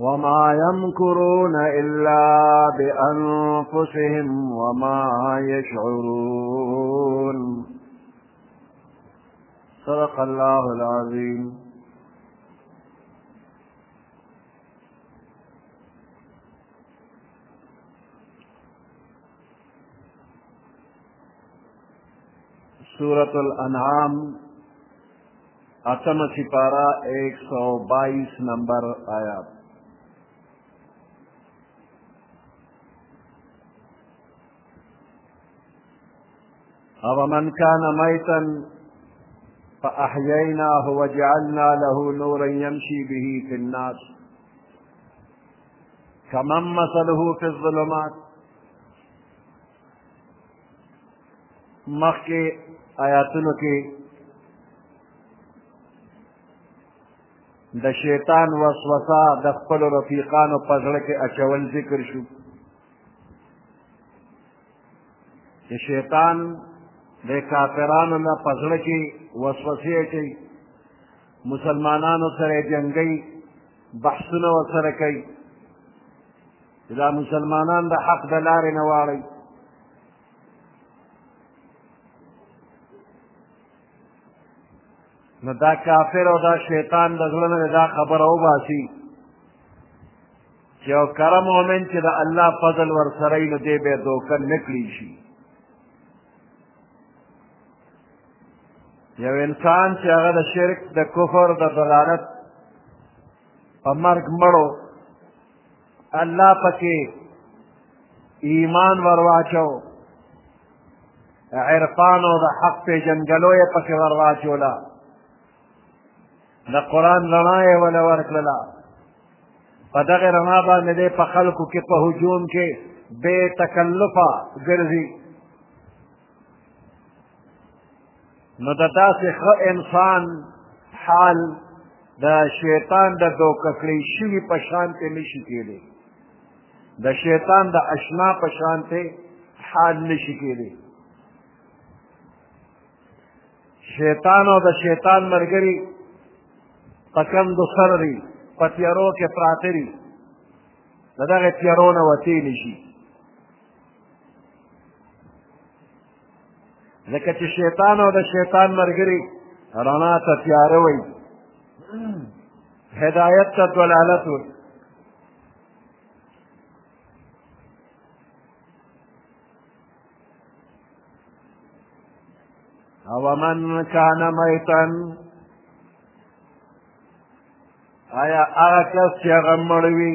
وما يمكرون إلا بأنفسهم وما يشعرون صدق الله العظيم سورة الانعام اتم سپارہ ایک سو بائیس نمبر آیات او من كان ميتا فأحييناه وجعلنا له نورا يمشي به في الناس كمن مثله في الظلمات مخکې آیاتونو کې د شیطان وسوسه د خپل رفیقانو په زړه کې اچول ذکر شو چې شیطان د کافرانو نه په زړه کې وسوسې اچوي مسلمانانو سره جنګي بحثونه ورسره کوي چې دا مسلمانان د حق د لارې نه واړوي نو دا کافر او دا شیطان د زړه نه دا خبره وباسي چې یو کره مؤمن چې د الله فضل ورسره وي نو دی به دوکه نه کړي شي یو انسان چې هغه د شرک د کفر د ضلالت په مرګ مړو الله پکې ایمان ورواچو عرفان او د حق پېژندګلو یې پکې ورواچوله د قرآن رڼا یې وله ورکړله په دغه رڼا باندې دی په خلکو کې په هجوم کې بې تکلفه ګرځي نو د داسې ښه انسان حال د شیطان د دوکه کړی شوي په شان ته نشي کېدی د شیطان د اشنا په شان ته حال نشي کېدی شیطان او د شیطان ملګري په کندو سر دي په تیارو کې پراته دي د دغه تیارو نه وتې نشي ځکه چې شیطان او د شیطان ملګري رڼا ته تیاره وي هدایت ته دلالت وي ومن كان ميتا آیا هغه کس چې هغه مړ وي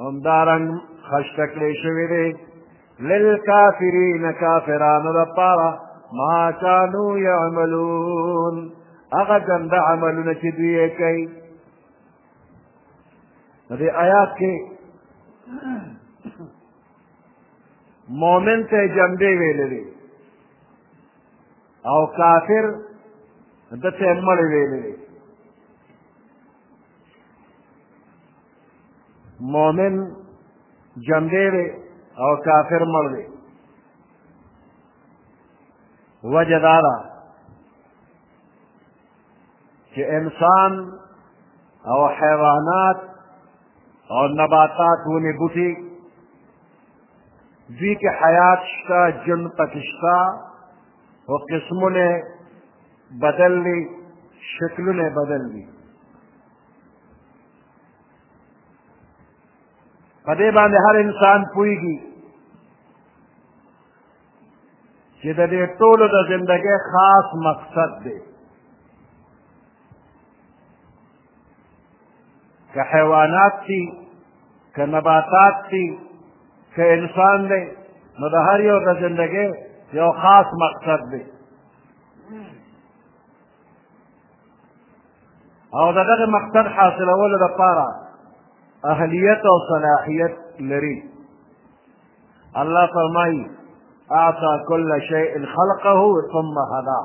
همدارنګ خشته کړی شوی دی للکافرین کافرانو لپاره ما کانو یعملون هغه ګنده عملونه چې دوی یې کوي په دې آیات کې مؤمن ته جنبې ویلې دي او کافر ده ته مړې ویلې دي مؤمن جمدی دی او کافر مړ دی وجه دا ده چې انسان او حیوانات او نباتات ونې بوټي دوی کې حیات شته ژوند پکې شته خو قسمونه بدل دي شکلونه بدل دي په دې باندې هر انسان پوهېږي چې د دې ټولو د زندګۍ خاص مقصد دی که حیوانات دي که نباتات دي که انسان دی نو د هر یو د زندګۍ یو خاص مقصد دی او د دغه مقصد حاصلولو لپاره اهلیت او صلاحیت لري الله فرمایي اعطى كل شيء خلقه ثم هدا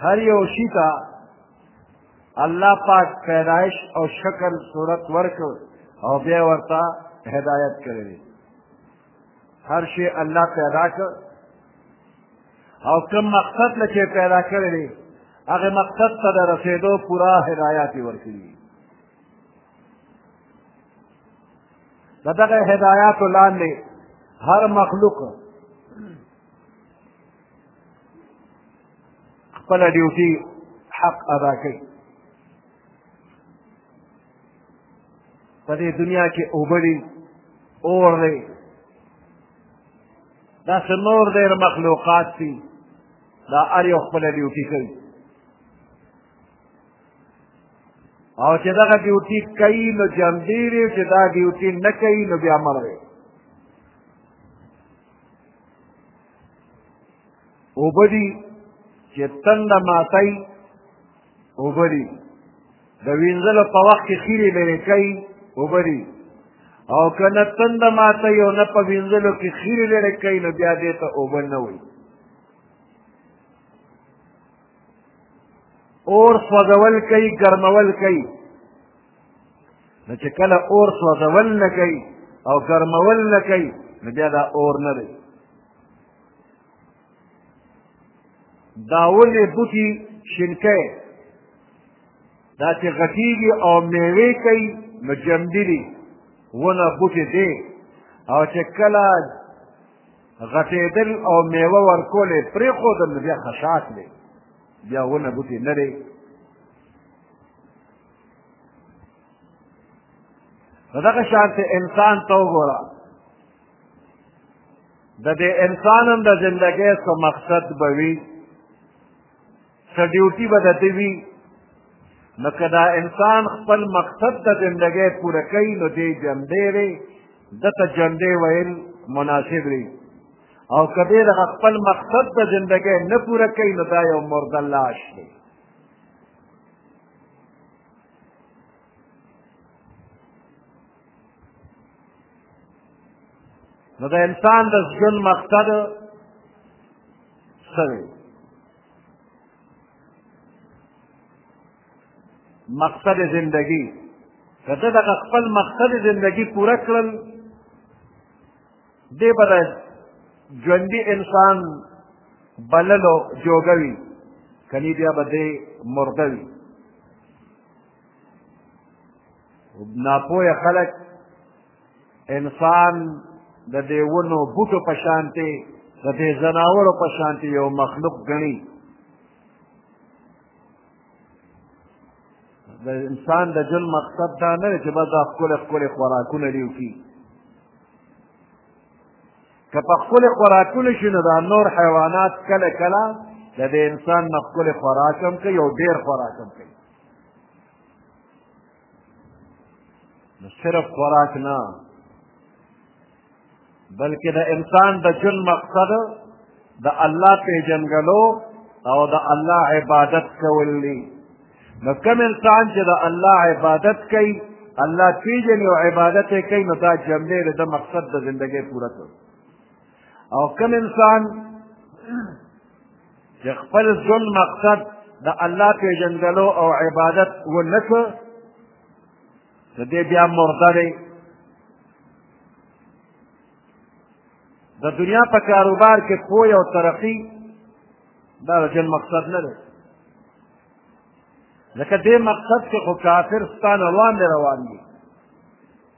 هر یو شي ته الله پاک پیدایش او شکل صورت ورکړ او بیا ورته هدایت کړی هر شی الله پیدا کړ او کوم مقصد له چې پیدا کړی دی هغه مقصد ته د رسېدو پوره هدایات یې ورکړي د دغه هدایاتو لاندې هر مخلوق خپله ډیوټي حق ادا کوي په دې دنیا کې اوبه دي اور دی داسې نور ډېر مخلوقات دي دا هر یو خپله ډیوټي کوي او چې دغه ډیوټي کوي نو جمدی دی چې دا ډیوټي نه کوي نو بیا مړ دی اوبه دي چې تنده ماتوي اوبه دي د وینځلو په وخت کې خیرې لرې کوي اوبه دي او که نه تنده ماته یو نه په وینځلو کې خیرې لرې کوي نو بیا دې ته اوبه نه وایي اور سوځول کوي ګرمول کوي نو چې کله اور سوځول نه کوي او ګرمول نه کوي نو بیا دا اور نه دی دا ولې بوټي شینکی دا چې غټیږي او میوې کوي نو جمدي دي ونه بوټي دی او چې کله غټېدل او میوه ورکول یې پرېښودل نو بیا خشاک دی بیا ونه بوټي نه دی نو دغه شان ته انسان ته وګوره د دې انسان هم د زندګۍ څه مقصد به وي څه ډیوټي به د ده وي نو که دا انسان خپل مقصد د زندګۍ پوره کوي نو دې جندې دی ده ته جندې ویل مناسب دی او که دې دغه خپل مقصد د زندګۍ نه پوره کوي نو دا یو مرده لاش دی نو د انسان د ژوند مقصد څه دی مقصد زندگی که ته دغه خپل مقصد زندگی پوره کړل دې به د ژوندي انسان بللو جوګه وي کنی بیا به دی مرده وي ناپوهه خلک انسان د دې ونو بوټو په شانتې د دې ځناورو په شانتې یو مخلوق ګڼي د انسان د ژوند مقصد دا نه دی چې بس دا ښکلې ښکلې خوراکونه دي وکړي که په ښکلې خوراکونه شي نو دا نور حیوانات کله کله د دې انسان نه ښکلې خوراک هم کوي او ډېر خوراک هم کوي نو صرف خوراک نه بلکې د انسان د ژوند مقصد د الله پیژنګلو او د الله عبادت کول دي نو کوم انسان چې د الله عبادت کوي الله پیژني او عبادت یې کوي نو دا جملې د مقصد د زندګۍ پوره کوي او کوم انسان د خپل ژوند مقصد د الله پیژندلو او عبادت ونه کړ نو دی بیا مرده دی د دنیا په کاروبار کې پوی او ترقي دا د ژوند مقصد نه دی ځکه دې مقصد کې خو کافر ستا نه وړاندې روان دي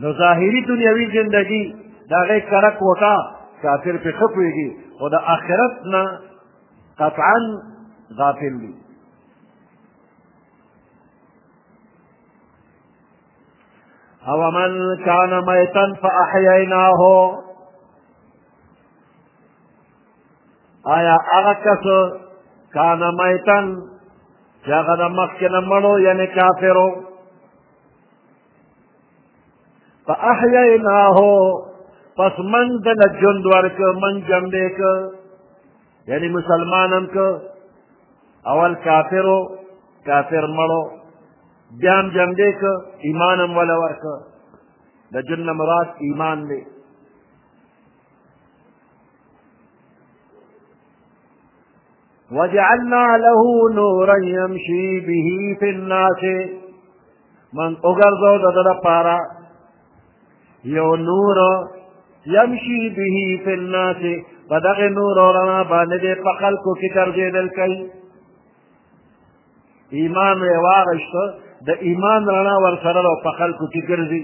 نو ظاهري دنیوي زندگی د هغې کرک وکا کافر پې ښه پوهېږي خو د آخرت نه قطعا غافل دي او من کان میتن فاحییناه آیا هغه کس کان میتن چې هغه د مخکې نه مړو یعنې کافرو فاحییناه پس من دل جند ورک من جمده که یعنی مسلمانم که اول کافرو کافر مړو بیام جمده که ایمانم ولا ورک د جن مراد ایمان دی وجعلنا له نورا يمشي به في الناس من وګرځو د ده لپاره یو نور يمشي به في الناس په دغه نور رڼا باندې دی په خلکو کې ګرځېدل کوي ایمان یې واغشته د ایمان رڼا ورسره ده په خلکو کې ګرځي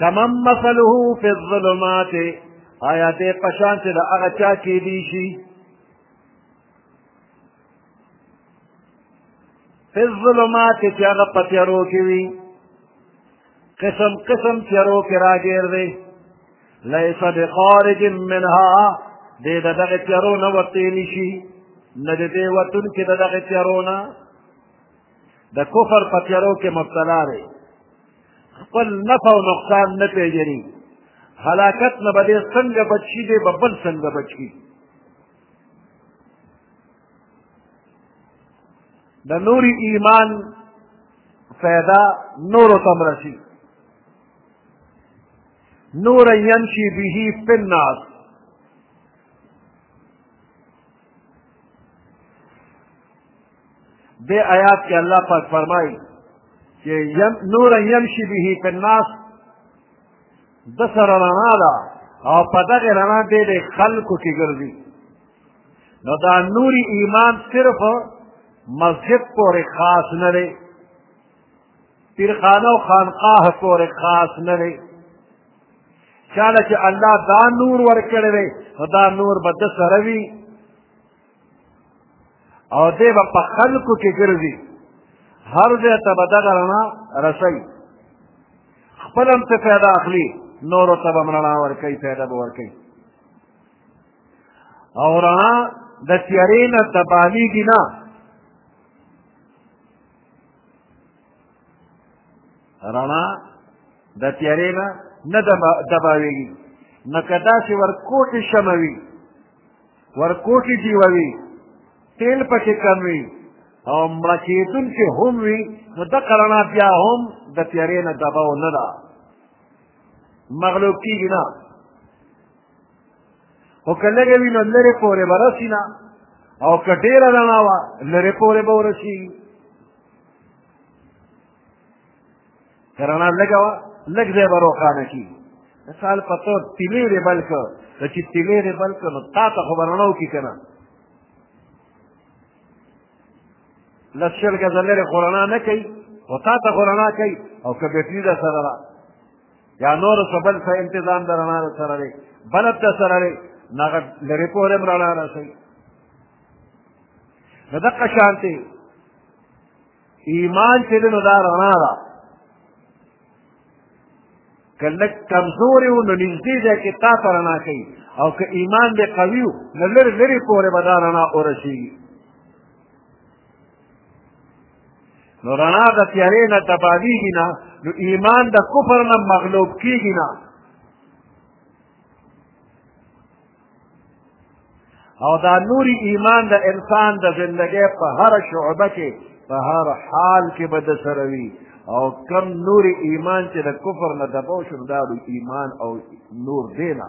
کمن مثله فی الظلمات آیا دې پشان چې د هغه چا کې دی شي فی الظلمات چې هغه په تیارو کې وي قسم قسم تیارو کې راګیر دی لیس بخارج منها دې د دغه تیارو نه وتې نشي نه دې وتون کې د دغه تیارو نه د کفر په تیارو کې مبتلا دی خپل نفع او نقصان نه پېژني هلاکت نه به دی څنګه بچ شي دی به بل څنګه بچ شي د نوري ایمان فایده نورو ته هم رسي نورا یمشي به فی الناس دې آیات کې الله پاک فرمایي چې یم نورا یمشي به په الناس د سره رڼا ده او په دغه رڼا دې د خلکو کې ګرځي نو دا نوري ایمان صرف مسجد پورې خاص نه دی پیرخانه او خانقاه پورې خاص نه دی چاله چې الله دا نور ورکړی دی نو دا نور به ده سره وي او دی به په خلکو کې ګرځي هر ځای ته به دغه رڼا رسوي خپل هم څه پیدا اخلي نورو ته به هم رڼا ورکوي پیدا به ورکوي او رڼا د تیارې نه تباهیږي نه رڼا د تیارې نه نه دباویږي نو که داسې ورکوټې شمه وي ورکوټي جیووي تیل پکې کم وي او مړه کېدونکي هم وي نو دغه رڼا بیا هم د تیارې نه دباو نه ده مغلوب کېږي نه خو که لږه وي نو لرې پورې به رسي نه او که ډېره رڼا وه لرې پورې به ورسېږي که رڼا لږه وه لږ ځای به روښانه کېږي مثال په طور تیلې دې بل کړ نو چې تیلې دې بل کړ نو تا ته خو به رڼا وکړي که نه لس شل ګزه لرې خو رڼا نه کوي خو تا ته خو رڼا کوي او که بیټري در سره ده یا نور څه بل څه انتظام د رڼا در سره دی بلب در سره دی نو هغه لرې پورې هم رڼا رسوي نو دقه شانتې ایمان چې دی نو دا رڼا ده که لږ کمزورې و نو نږدې ځای کې تا ته رڼا کوي او که ایمان دی قوي و نو لرې لرې پورې به دا رڼا ورسېږي نو رڼا د تیارې نه تبادېږي نه نو ایمان د کفر نه مغلوب کېږي نه او دا نوري ایمان د انسان د زندګۍ په هره شعبه کې په هر حال کې به د سره وي او کم نوري ایمان چې د کفر نه دبو شو دا د ایمان او نور دی نه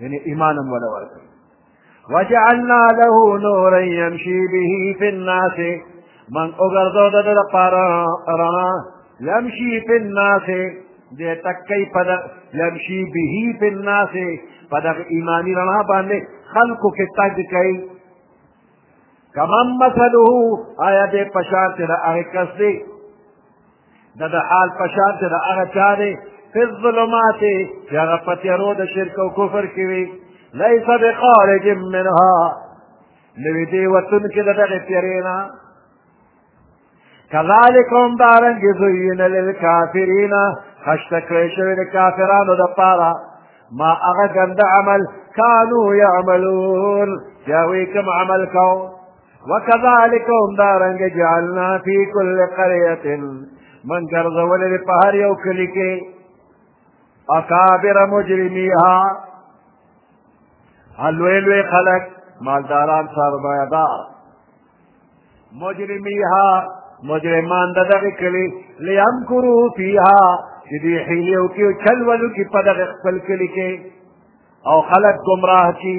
یعنی ایمان هم وله ورکړي وجعلنا له نورا يمشي به في الناس من وګرځو د ده لپاره رڼا يمشي في الناس دې تکي په يمشي به في الناس په دغه ایماني رڼا باندې خلکو کې تګ کوي کمن مثله آیا دې پشان چې د هغه کس دی د د حال په شان چې د هغه چا دی فی الظلمات چې هغه په تیارو د شرک او کفر کې وي لیس بخارج منها نوی دی وطن کې د دغې تیارې نه کذالک هم دارنګې زویین للکافرین خشته کړی شوی د کافرانو دپاره ما هغه ګنده عمل کانو یعملون چې هغوی کوم عمل کوو وکذالک هم دارنګ جعلنا فی کل قریه من ګرځولې په هر یو کلی کې اکابر مجرمیها الوی لوی خلق مالداران سرمایدار مجرمیها مجرمان د دغه کلی لیمکرو فیها چې دې حیلې وکړي او چل ولو کې په دغه خپل کلي کې او خلک ګمراه کړي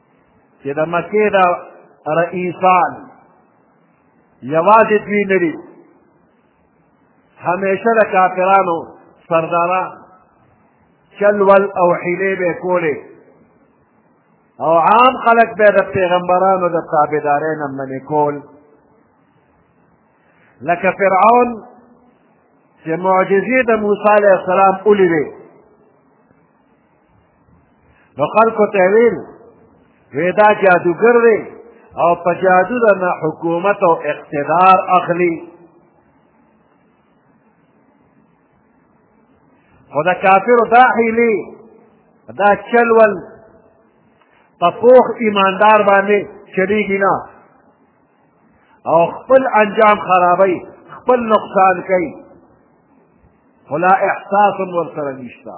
چې د مکې د رئیسان یوازې دوی نه دي همیشه د کافرانو سرداران چل ول او حیلې به کولې او عام خلک به د پیغمبرانو د تابعدارۍ نه منې کول لکه فرعون چې معجزې د موسی علیه السلام ولیدې نو خلکو ته ویل وی دا جادوګر دی او په جادو د نه حکومت او اقتدار اخلي خو د کافرو دا حیلې دا چلول په پوخ ایماندار باندې چلیږي نه او خپل انجام خرابوي خپل نقصان کوي خو لا احساس هم ورسره نشته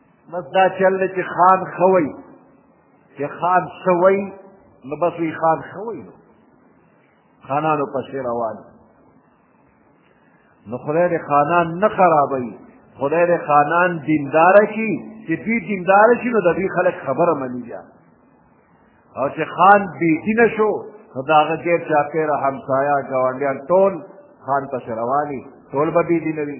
بس دا چل دی چې خان ښه وایي چې خان څه وایي نو بس وایي خان ښه وایي نو خانانو پسې روان نو خدای دې خانان نه خرابوي خدای دې خانان دینداره کړي چې دوی دینداره شي نو د دوی خلک خبره مني بیا او چې خان بېدینه شو نو د هغه ډېر چاپېره همسایه ګاونډیان ټول خان پسې روان ټول به بېدینه وي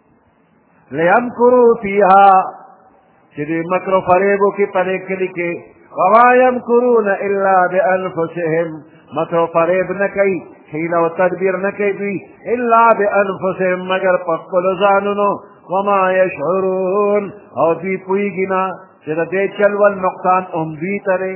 لیمکرو فیها چې دې مکر و فریبو کې پرې کلي کې وما یمکرون الا بانفسهم مکر و فریب نه کوي حیله او تدبیر نه کوي دوی الا بانفسهم مګر په خپلو ځانونو وما یشعرون او دوی پوهېږي نه چې د دې چل ول نقصان هم دوی ته دی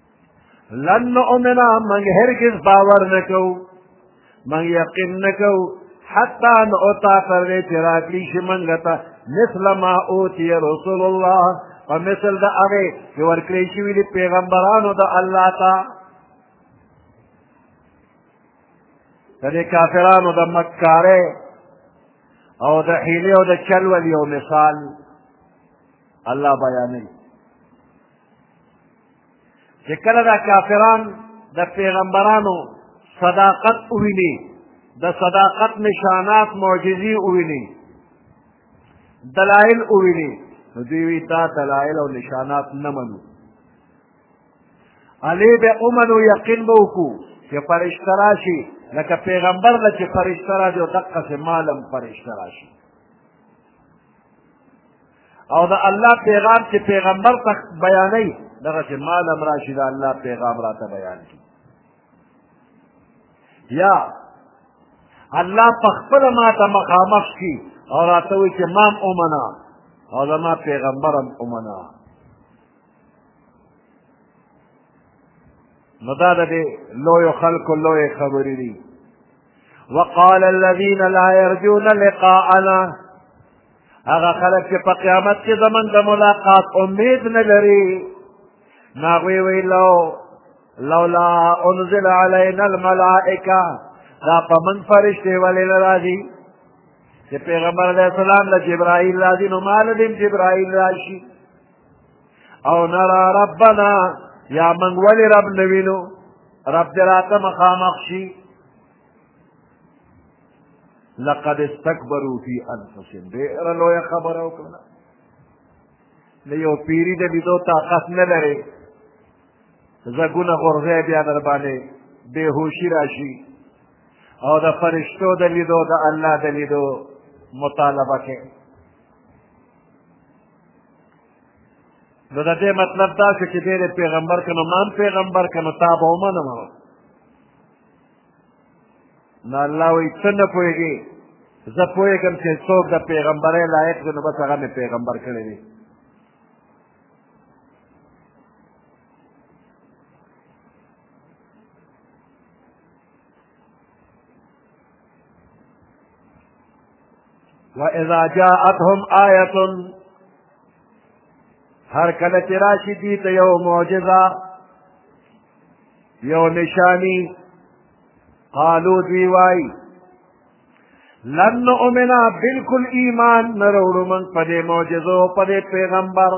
لن نؤمنا من هرگز باور نکو من یقین نکو حتی نؤتا پر دې چې راکړي شي موږ ته مثل ما اوتی رسول الله په مثل د هغې چې ورکړی شوي دي پیغمبرانو د الله ته د دې کافرانو د مکارۍ او د حیلې او د چل ول یو مثال الله بیانوي چې کله دا کافران د پیغمبرانو صداقت وویني د صداقت نشانات معجزې وویني دلایل وویني نو دوی وی تا دلایل او نشانات نه منو علی به اومنو یقین به وکړو چې فرشته راشي لکه پیغمبر له چې فرشته راځي او دقسې مالم فرشته راشي او د الله پیغام چې پیغمبر ته بیانوي دغه چې مال هم راشي د الله پیغام راته بیان کړي یا الله په خپله ما ته مخامخ شي او راته وایي چې مام ومنه او زما پیغمبر هم ومنه نو دا د دې لویو خلکو لویې خبرې دي وقال الذين لا يرجون لقاءنا هغه خلک چې په قیامت کې زمونږ د ملاقات امید نه لري نو هغوی وایي لو لولا انزل علينا الملائکه دا په من فرشتې ولې نه راځي چې پیغمبر علیه السلام له جبرائیل راځي نو ما له جبرائیل راشي او نرا ربنا یا من ولی رب نوینو رب دې راته مخامخ شي لقد استكبروا في انفسهم ډېره لویه خبره وکړه د یو پیري د لیدو طاقت نه لرې زګونه غورځی بیا در باندې بېهوشي راشي او د فرشتو د لیدو د الله د لیدو مطالبه کې نو د دې مطلب دا شو چې دی پیغمبر که نو مان پیغمبر که نو تا به ومنم نو الله وایي څه نه پوهېږې زه پوهېږم چې څوک د پیغمبرۍ لایق دی نو بس هغه مې پیغمبر کړی دی واذا جاءتهم آیه هر کله چې راشي دي ته یو معجزه یو نشانی قالو دوی وای لن نؤمنا بالکل ایمان نروړو من په دې معجزو په دې پیغمبر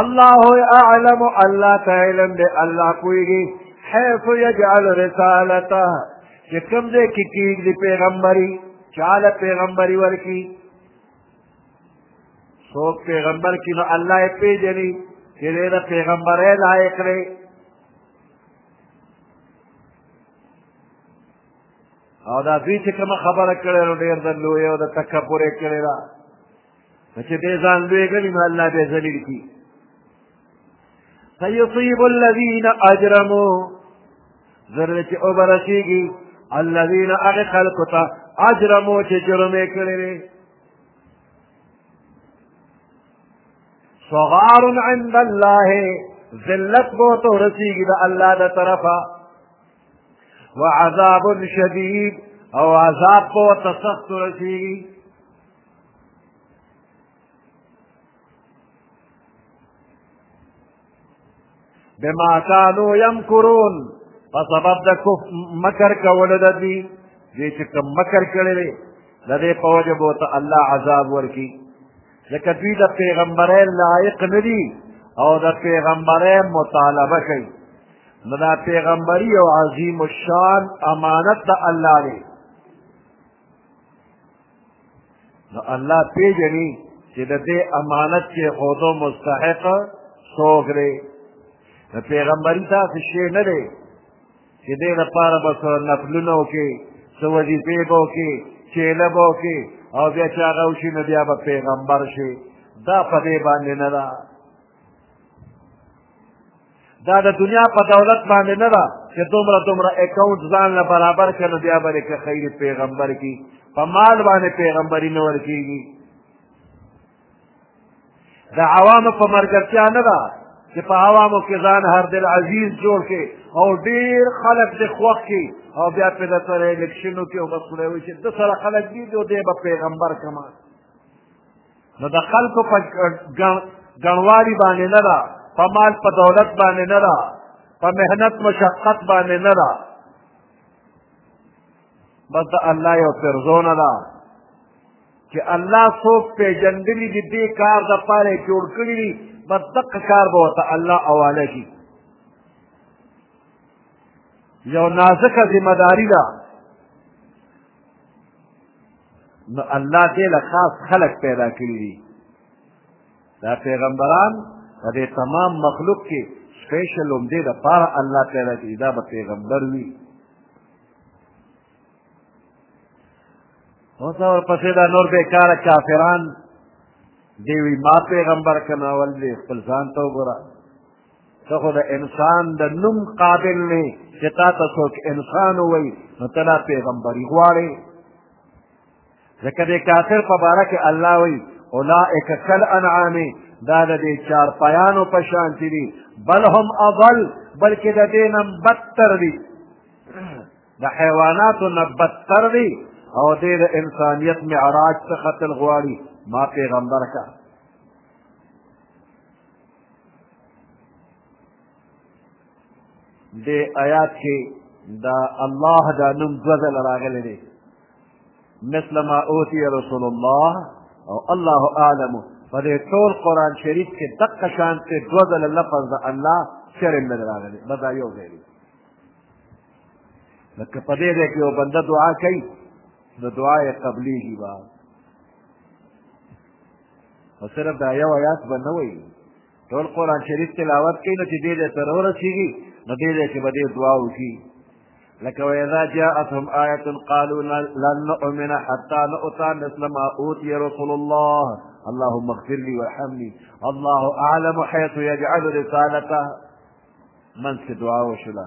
الله اعلم الله تعالی دې الله کویږي حيث يجعل رسالته چې کوم ځای کې کېږدي پیغمبري چاله پیغمبري ورکي څوک پیغمبر کې نو الله یې پېژني چې دې د پیغمبرۍ لایق دی او دا دوی چې کومه خبره کړې نو ډېر د لوی او د تکبر یې کړې ده نو چې بې ځان لوی ګڼي نو الله بې ذلیل کړي سیصیب الذین اجرمو زر چې وبرسېږي الذین هغه خلکو ته اجرمو چې جرم یې کړی دی صغار عند الله ذلت بو تو رسیږي د الله د طرفه وعذاب شدید او عذاب بو ته سخت رسیږي بما كانوا يمكرون په سبب د مکر کول د دې دې چې کوم مکر کړی دی د دې په وجه به ته الله عذاب ورکي ځکه دوی د پیغمبرۍ لایق نه دي او د پیغمبرۍ مطالبه کوي نو دا پیغمبري او عظیم الشان امانت د الله دی نو الله پیژني چې د دې امانت کې خودو مستحق څوک دی د پیغمبري داسې شی نه دی چې دې لپاره به څه نفلونه وکړي څه وظیفې به وکړي چیله به وکړي او بیا چې هغه وشي نو بیا به پیغمبر شي دا په دې باندې نه ده دا د دنیا په دولت باندې نه ده چې دومره دومره اکاونټ ځان له برابر کړي نو بیا به یې که خیر پیغمبر کي په مال باندې پیغمبري نه ورکېږي د عوامو په مرګرتیا نه ده چې په عوامو کې ځان هر دل عزیز جوړ کړي او ډېر خلک دې خوښ کړي او بیا پرې د سره الیکشن وکړي او بس خدای وایي چې ده سره خلک دي او دی به پیغمبر کما نو د خلکو په ګڼوالي باندې نه ده په مال په دولت باندې نه ده په محنت مشقت باندې نه ده بس د الله یو پرزونه ده چې الله څوک پېژندلي دي دې کار دپاره یې جوړ کړي دي بس دقه کار به ورته الله حواله کړي یو نازکه ذمه داري ده نو الله دې له خاص خلق پیدا کړي دي دا پیغمبران په دې تمام مخلوق کې سپیشل هم دې دپاره الله پیدا کړي دا به پیغمبر وي اوس ورپسې دا نور بېکاره کافران دی وی ما پیغمبر کناول دی خپل ځان ته وګوره ته خو د انسان د نوم قابل نه چې تا ته څوک انسان ووایي نو ته لا پیغمبري غواړې ځکه د کافر په باره کې الله وایي اولئک کالانعام دا د دې چارپیانو په شانتي دي بل هم اضل بلکې د دې نه بدتر دي د حیواناتو نه بدتر دي او دې د انسانیت معراج څخه تل غواړي ما پیغمبر کا د آیات کې دا الله دا نوم دوه ځله راغلی دی مثل ما اوتی رسول الله او الله اعلم په دې ټول قرآن شریف کې دقه شان ته دوه ځله لفظ د الله چېرې نه دی راغلی بس دا یو ځای دی لکه په دې ځای کې یو بنده دعا کوي نو دعا یې قبلېږي به نو صرف دا یو آیات به نه وایي ټول قرآن شریف تلاوت کوي نو چې دې ځای سره ورسېږي نو دې ځای کې به دې دعا وکړي لکه وإذا جاءتهم آية قالوا لن نؤمن حتى نؤتى مثل ما أوتي رسول الله اللهم اغفر لي وارحمني الله أعلم حيث يجعل رسالته من سدعاء وشلا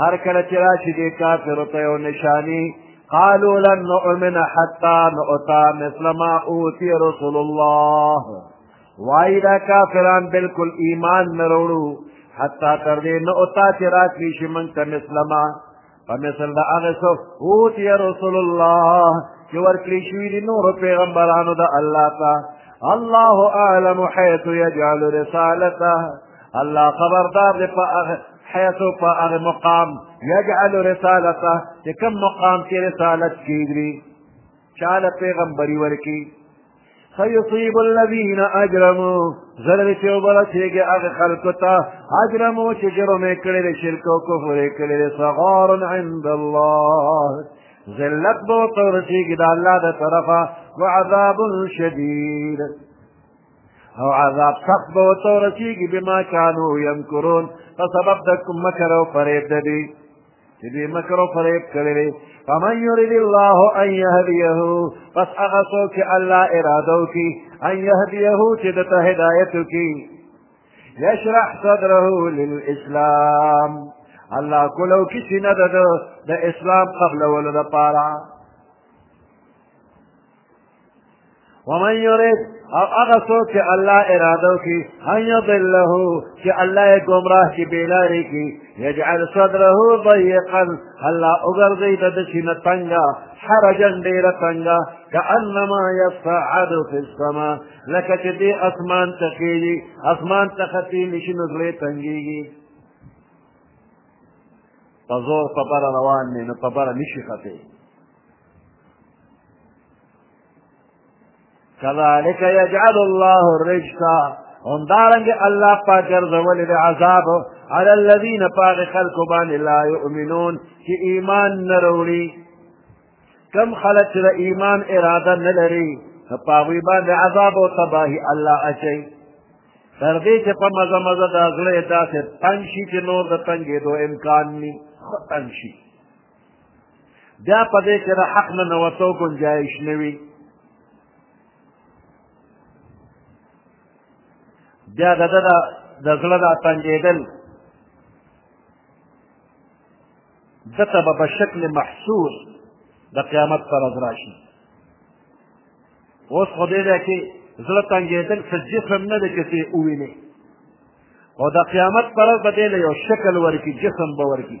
هر کله چې راشي دې کافرو ته یو نشاني قالوا لن نؤمن حتى نؤتى مثل ما اوتي رسول الله وای دا کافران بالکل ایمان نه وروړو حتی تر دې نه اوتا چې راتلی شي مونږ ته مسلما په مثل د هغه څه اوتی رسول الله چې ورکړي شوي دي نورو پیغمبرانو د الله ته الله اعلم حیث یجعل رسالته الله خبردار دی په هغه حیث په هغه مقام یجعل رسالته چې کوم مقام کې رسالت کېږي چاله پیغمبري ورکي فیصیب الذین اجرمو ضرر چې وبرسېږي هغه خلکو ته اجرمو چې جرم یې کړی دی شرک او کفر یې کړی دی صغار عند الله ذلت به ورته ورسېږي د الله د طرفه وعذاب شدید او عذاب سخت به ورته ورسېږي بما کانو یمکرون په سبب د کوم مکر او فریب د دوی چې دوی مکر او فریب کړی دی فمن یرید الله ان یهدیه پس هغه څوک چې الله اراده وکړي ان یهدیه چې ده ته هدایت وکړي یشرح صدره للاسلام الله کولو کې سینه ده د اسلام قبلولو دپاره ومن يريد او هغه څوک چې الله اراده وکړي ان يضله چې الله یې ګمراه کړي بېلارې کړي یجعل صدره ضيقا الله وګرځوي د ده سینه تنګه حرجا ډېره تنګه کأنما يصعد في السماء لکه چې دې اسمان ته خېږي اسمان ته ختېږي شي نو زړه تنګېږي په زور په بره روان دی نو په بره نشي ختېږي كذلك يجعل الله الرجس هم دارنګ الله پاک ګرځولې د عذاب على الذين پاک خلق باندې لا يؤمنون چې ایمان نه وروړي کم خلک چې ایمان اراده نه لري په هغوی باندې عذاب او تباهي الله اچوي تر دې چې په مزه مزه دا زړه داسې تنګ شي چې نور د تنګېدو امکان ني تنګ شي بیا په دې کې د حق نه نوتو ګنجایش نه وي بیا د ده د زړه دا تنګېدل ده ته به په شکل محسوس د قیامت پر ورځ راشي اوس خو دې دی کې زړه تنګېدل څه جسم نه دی چې څه ووینې او د قیامت پر ورځ به دې له یو شکل ورکړي جسم به ورکړي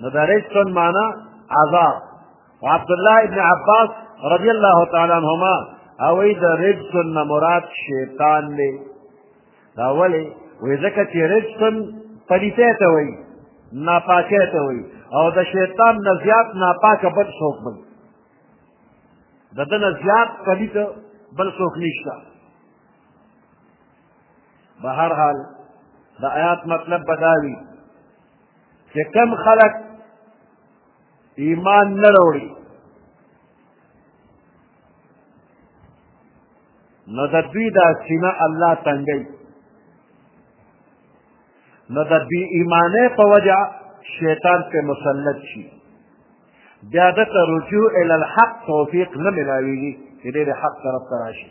نو د رجسن معنا عذاب عبدالله ابن عباس رضی الله تعالی عنهما هغوی د رجسن نه مراد شیطان دی دا ولې وایي ځکه چې رجسن پلیتی ته وایي ناپاکی ته وایي او د شیطان نه زیات ناپاکه بل څوک بل د ده نه زیات پلیت بل څوک نشته به هر حال د آیات مطلب به دا وي چې کم خلک ایمان نه راوړي نو د دوی دا سینه الله تنګوي نو د بی ایمانه په وجه شیطان په مسلط شي بیا د ته رجوع ال الحق توفیق نه ملاویږي چې دې حق طرف ته راشي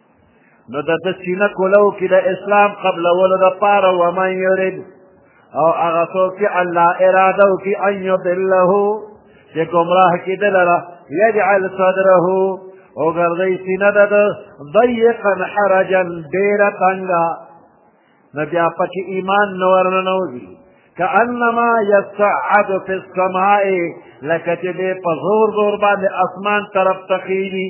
نو د ده سینه کولو کې د اسلام قبلولو دپاره ومن یرید او هغه څوک چې الله اراده وکړي ان یضله چې ګمراه کړي ده لره یجعل صدره وګرځوي سینه د ده ضیقا حرجا ډېره تنګه نو بیا پکې ایمان نه ورننوځي کأنما یصعد فی السماء لکه چې دی په زور زور باندې اسمان طرف ته خیږي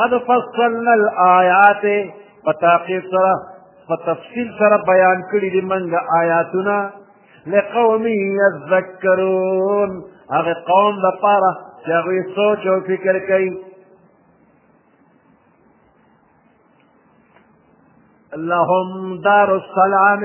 قد فصلنا الآیات په تحقیق سره په تفصیل سره بیان کړي دي منګه آیاتونه لقوم یذکرون هغه قوم لپاره چې هغوی سوچ او فکر کوي لهم دار السلام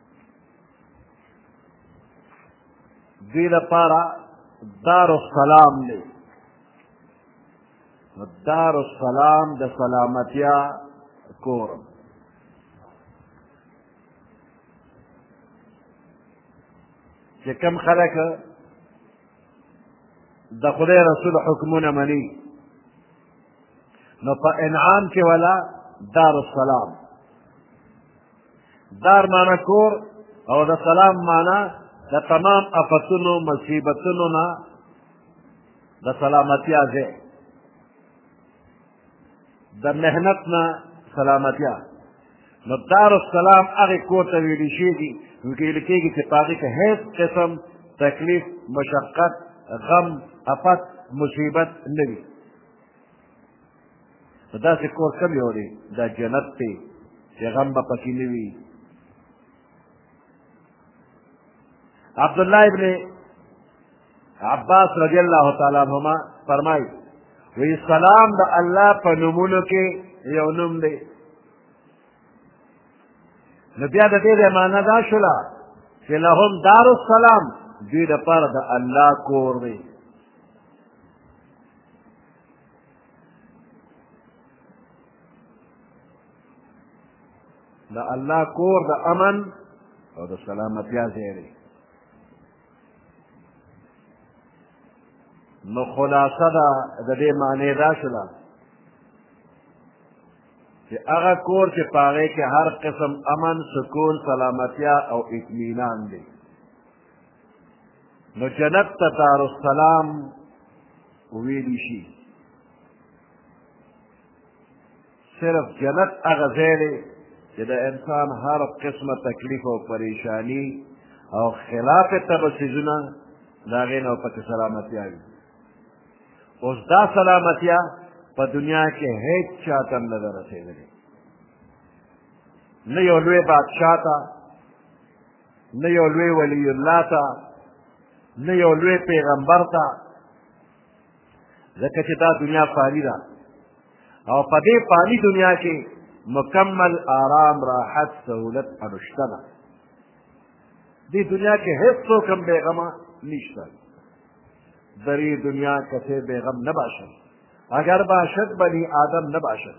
دوی لپاره دار السلام دی نو دار السلام د سلامتیا کور چې کم خلک د خدای رسول حکمونه مني نو په انعام کې ولا دار السلام دار معنی کور او د سلام معنی د تمام افتونو مصیبتونو نه د سلامتیا ځای د محنت نه سلامتیا نو دار السلام هغې کور ته ویلي شېږي ویل کېږي چې په هغې کې هېڅ قسم تکلیف مشقت غم افت مصیبت نه وي نو داسې کور کم یو دی دا جنت دی چې غم به پکې نه وي عبدالله ابن عباس رضی الله تعالی عنهما فرمایي وی سلام د الله په نومونو کې یو نوم دی نو بیا د دې د معنا دا شوله چې لهم دار السلام دوی لپاره د الله کور دی د الله کور د امن او د سلامتیا ځای دی نو خلاصه ده د دې معنی دا شوله چې هغه کور چې په هغې کې هر قسم امن سکون سلامتیا او اطمینان دی نو جنت ته دار السلام ویلی شي صرف جنت هغه ځای دی چې د انسان هر قسمه تکلیف او پریشانی او خلاف طبع څیزونه د هغې نه پکې سلامتیا وي اوس دا سلامتیا په دنیا کې هیڅ چا ته نه ده رسېدلې نه یو لوی بادشاه ته نه یو لوی ولی الله ته نه یو لوی پیغمبر ته ځکه چې دا دنیا فانی ده او په دې فانی دنیا کې مکمل آرام راحت سهولت انشته ده دې دنیا کې هیڅ څوک هم بېغمه نشته دری دنیا کسی بیغم نباشد اگر باشد بنی آدم نباشد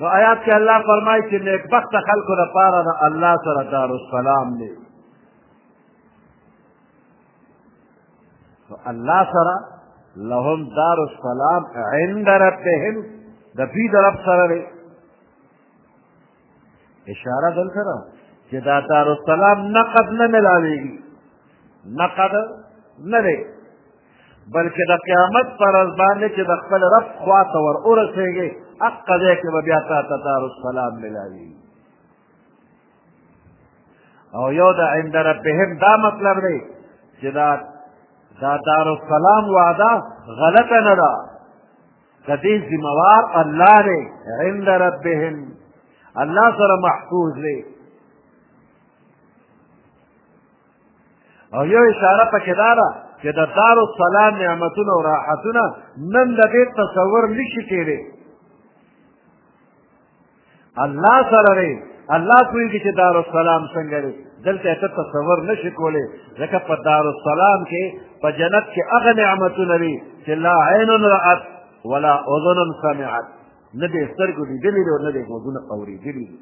نو آیات کې الله فرمایي چې نیکبخته خلکو لپاره د الله سره دارالسلام دی نو الله سره لهم دارالسلام عند ربهم د دوی د رب سره دی اشاره دلته ده چې دا دارالسلام نقد نه ملاوېږي نقد نه دی بلکې د قیامت پر ورځ باندې چې د خپل رب خوا ته ور ورسېږې حق دی کې به بیا تا ته دار السلام ملاوي او یو د عند ربهم دا مطلب دی چې دا دا دار السلام وعده غلطه نه ده د دې ذموار الله دی عند ربهم الله سره محفوظ دی او یو اشاره پکې دا ده چې د دار السلام نعمتونه او راحتونه نن د دې تصور نشي کېدی الله سره دی الله پوهېږي چې دار السلام څنګه دی دلته ته تصور نشي کولی ځکه په دار السلام کې په جنت کې هغه نعمتونه دي چې لا عین رأت ولا اذن سمعت نه دې سترګو لیدلي دي او نه دې غوږونه اورېدلي دي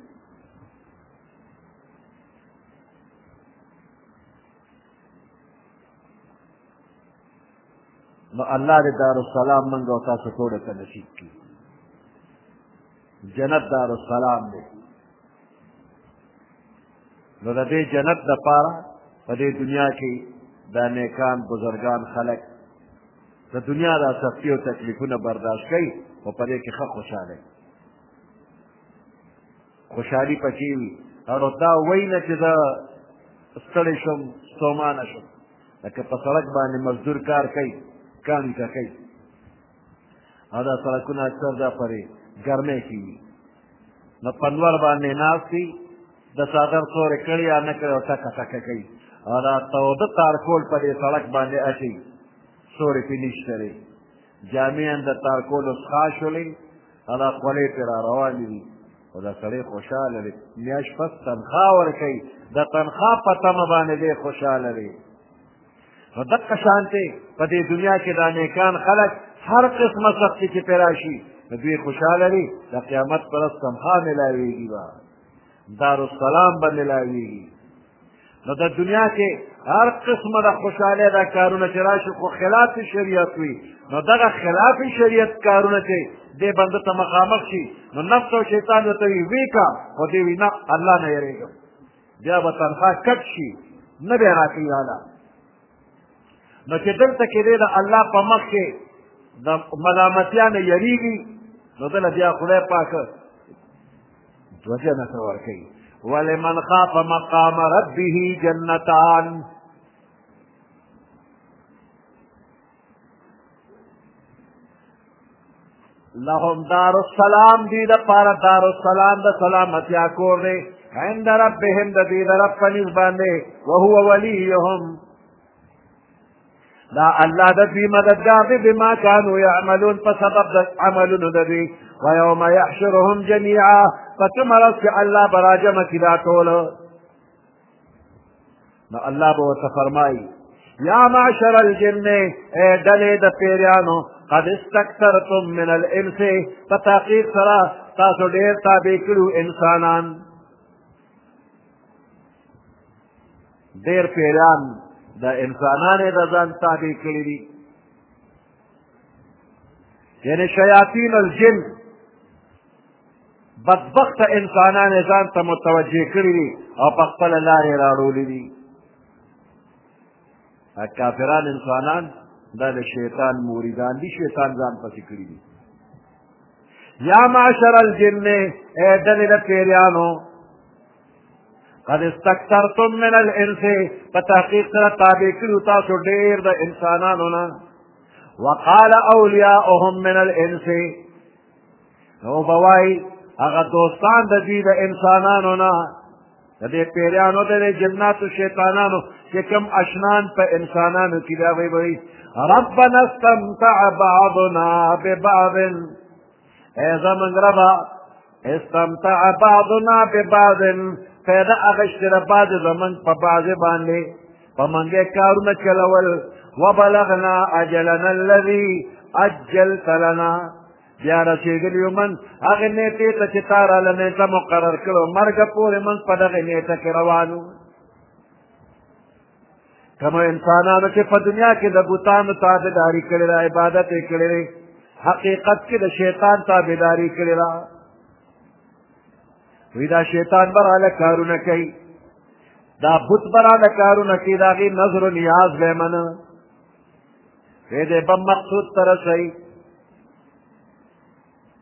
نو الله دې دارالسلام موږ او تاسو ټول ته نصیب کړي جنت دارالسلام دی نو د دې جنت دپاره په دې دنیا کې دا نیکان بزرګان خلک د دنیا دا سختی او تکلیفونه برداشت کوي او په دې کې ښه خوشحاله خوشحالي پکې وي او دا وایي نه چې زه ستړی شم ستومانه شم لکه په سړک باندې مزدور کار کوي کاڼي ته کوي او دا سړکونه اکثر دا پرې ګرمۍ کې وي نو په لوړ باندې ناست وي د څادر سورې کړي یا نه کړي او ټکه ټکه کوي او دا تاوده تارکول په دې سړک باندې اچوي سورې پرې نشته دی جامې هم د تارکولو څخه شولې او دا خولې پرې را روانې دي او دا سړی خوشحاله دی میاشت پس تنخوا ورکوي د تنخوا په تمه باندې دی خوشحاله دی نو دقه شانتې په دې دنیا کې دا نیکان خلک هر قسمه سختي چې پرې راشي نو دوی خوشحاله دي د قیامت پر ورځ تنخوا میلاوېږي به دارالسلام به ملاویږي نو د دنیا کې هر قسمه د خوشحالۍ دا کارونه چې راشي خو خلاف شریعت وي نو دغه خلاف شریعت کارونه چې دې بنده ته مخامخ شي نو نفس او شیطان ورته وي وی کا خو دې وي نه الله نه یېرېږم بیا به تنخوا کټ شي نه به یې راکوي والا نو چې دلته کې دی د الله په مخ کې د ملامتیا نه یریږي نو دله بیا خدای پاک دوه جنته ورکوي ولمن خاف مقام ربه جنتان لهم دار السلام دی د پاره دار السلام د سلامتیا کور دی عند ربهم د دې د رب په نسبت باندې وهو وليهم دا الله د دوی مددګار دی بما کانو یعملون په سبب د عملونو د دوی ویوم یحشرهم جمیعا په کومه ورځ چې الله به راجمع کړي دا ټول نو الله به ورته فرمایي یا معشر الجن ای ډلې د پیریانو قد استکثرتم من الانس په تحقیق سره تاسو ډېر تابع کړو انسانان ډېر پیران د انسانانو د ځان تابع کړي دي یعنی شیاطین الجن بدبخت انسانان ځان ته متوجه کړي دي او په خپل لارې راړولي دي کافران انسانان دا د شیطان موریدان دي شیطان ځان پسې کړي دي یا معاشر الجن اے دلیل پیریانو قد استكثرتم من الانس په تحقیق سره تابع کړو تاسو ډیر د انسانانو نه وقال اولیاءهم من الانس نو بوای هغه دوستان د دوی د انسانانو نه د دې پیریانو د جناتو شیطانانو چې کوم اشنان په انسانانو کې دا وی وی ربنا استمتع بعضنا ببعض ای زمونږ ربه استمتع بعضنا ببعض فایده اخیستې ده بعضې زمونږ په بعضې باندې په منګې کارونه چلول وبلغنا اجلنا الذي اجلت لنا بیا رسېدلي یو من هغې نېټې ته چې تا راله نېټه مقرر کړو مرګه پورې من په دغې نېټه کې روان کوم انسانانو چې په دنیا کې د بوتانو تابعداري کړې ده عبادت یې کړی دی حقیقت کې د شیطان تابعداري کړې ده وی دا شیطان براله کارونه کوي دا بت براله کارونه کوي د هغې نظر و نیاز به یې منه وی دی به مقصود ته رسوي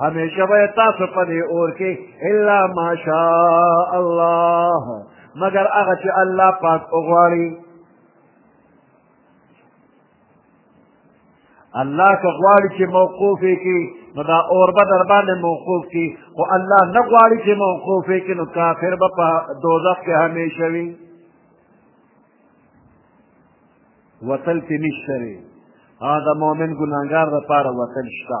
همیشه به تاسو په دې اور کې الا ماشاء الله مگر هغه چې الله پاک وغواړي الله که غواړي چې موقوف کړي نو دا اور به در باندې موقوف کړي خو الله نه غواړي چې موقوف کړي نو کافر به په دوزخ کې همیشه وي وتل کې نشته دا د مؤمن ګناهګار لپاره وتل شته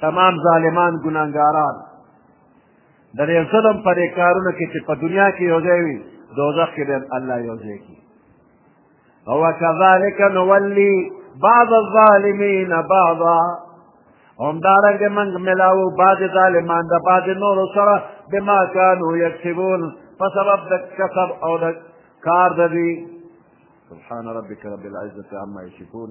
تمام ظالمان ګناهګاران د دې ظلم پر کارونه کې چې په دنیا کې یو ځای وي دوزخ کې به الله یو ځای کړي هو كذلك نولي بعض الظالمين بعضا همدارنګه موږ ملاو بعض ظالمان د بعض نورو سره بما كانوا يكسبون په سبب د کسب او د کار د دوی سبحان ربك رب العزة عما يشركون